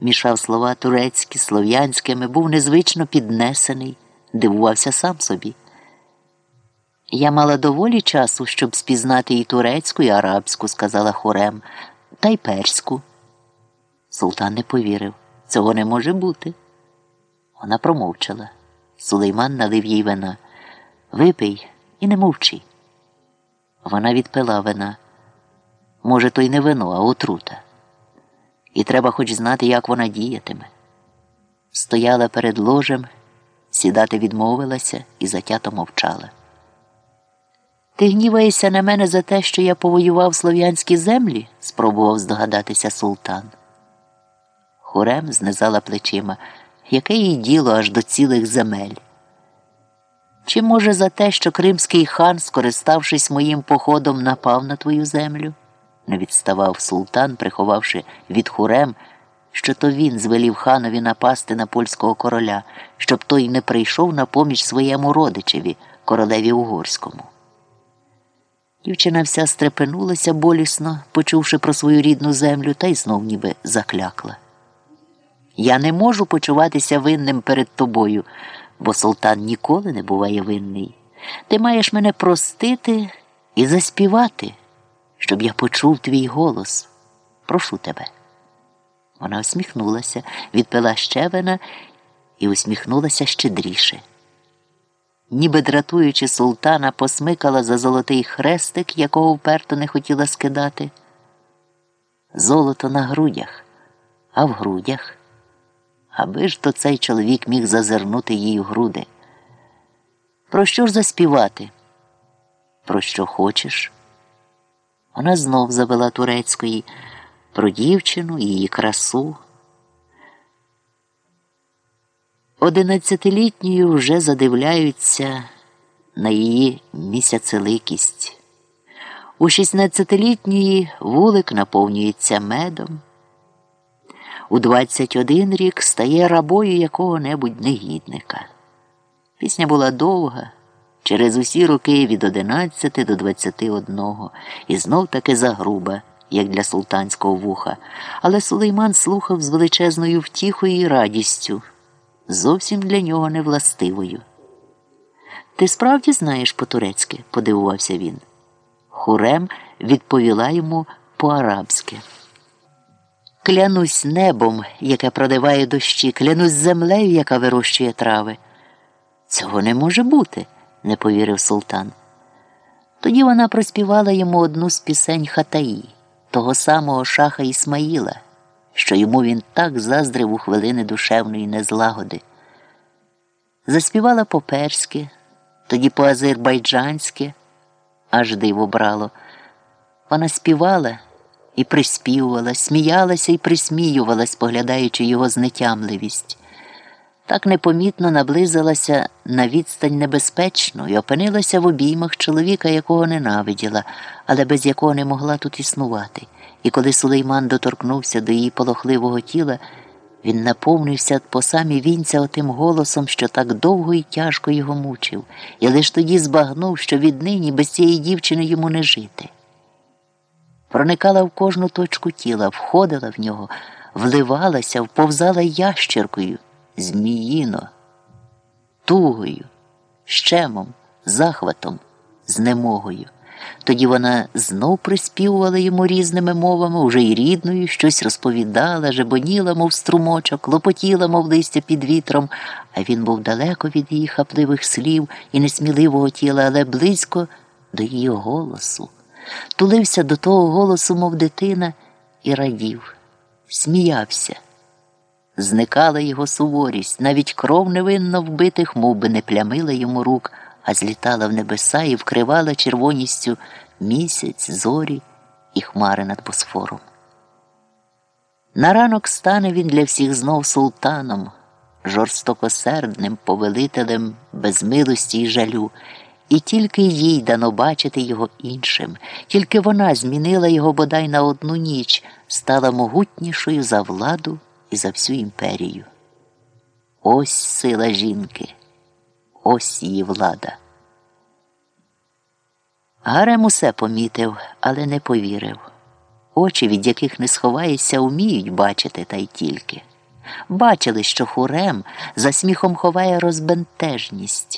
мішав слова турецькі, слов'янськими, був незвично піднесений, дивувався сам собі. Я мала доволі часу, щоб спізнати і турецьку, і арабську, сказала хорем, та й перську. Султан не повірив. Цього не може бути. Вона промовчала. Сулейман налив їй вина. Випий і не мовчи. Вона відпила вина. Може, то й не вино, а отрута. І треба хоч знати, як вона діятиме. Стояла перед ложем, сідати відмовилася і затято мовчала. Ти гніваєшся на мене за те, що я повоював слов'янські землі? спробував здогадатися султан. Хурем знизала плечима. Яке їй діло аж до цілих земель? Чи, може, за те, що кримський хан, скориставшись моїм походом, напав на твою землю? Не відставав султан, приховавши від хурем, що то він звелів ханові напасти на польського короля, щоб той не прийшов на поміч своєму родичеві, королеві Угорському. Дівчина вся стрепенулася болісно, почувши про свою рідну землю, та й знов ніби заклякла. Я не можу почуватися винним перед тобою, бо султан ніколи не буває винний. Ти маєш мене простити і заспівати, щоб я почув твій голос. Прошу тебе. Вона усміхнулася, відпила ще вина і усміхнулася щедріше. Ніби дратуючи султана, посмикала за золотий хрестик, якого вперто не хотіла скидати. Золото на грудях, а в грудях аби ж то цей чоловік міг зазирнути їй у груди. Про що ж заспівати? Про що хочеш? Вона знов завела турецької, про дівчину, її красу. Одинадцятилітньою вже задивляються на її місяцеликість. У шістнадцятилітньої вулик наповнюється медом у 21 рік стає рабою якого-небудь негідника. Пісня була довга, через усі роки від 11 до 21, і знов таки загруба, як для султанського вуха, але Сулейман слухав з величезною втіхою і радістю, зовсім для нього невластивою. Ти справді знаєш по-турецьки? подивувався він. Хурем відповіла йому по-арабськи. Клянусь небом, яке продиває дощі, клянусь землею, яка вирощує трави. Цього не може бути, не повірив султан. Тоді вона проспівала йому одну з пісень Хатаї, того самого шаха Ісмаїла, що йому він так заздрив у хвилини душевної незлагоди. Заспівала по перськи, тоді по азербайджанськи, аж диво брало. Вона співала і приспівувала, сміялася і присміювалась, поглядаючи його знетямливість. Так непомітно наблизилася на відстань небезпечну і опинилася в обіймах чоловіка, якого ненавиділа, але без якого не могла тут існувати. І коли Сулейман доторкнувся до її полохливого тіла, він наповнився по самі вінця отим голосом, що так довго і тяжко його мучив, і лиш тоді збагнув, що віднині без цієї дівчини йому не жити проникала в кожну точку тіла, входила в нього, вливалася, вповзала ящеркою, зміїно, тугою, щемом, захватом, знемогою. Тоді вона знов приспівувала йому різними мовами, уже й рідною, щось розповідала, жебоніла, мов струмочок, лопотіла, мов листя під вітром, а він був далеко від її хапливих слів і несміливого тіла, але близько до її голосу тулився до того голосу, мов дитина, і радів, сміявся. Зникала його суворість, навіть кров невинно вбитих, мов би не плямила йому рук, а злітала в небеса і вкривала червоністю місяць, зорі і хмари над Босфором. На ранок стане він для всіх знов султаном, жорстокосердним повелителем без милості й жалю. І тільки їй дано бачити його іншим, тільки вона змінила його бодай на одну ніч, стала могутнішою за владу і за всю імперію. Ось сила жінки, ось її влада. Гарем усе помітив, але не повірив. очі, від яких не сховаєшся, уміють бачити та й тільки. Бачили, що хурем за сміхом ховає розбентежність.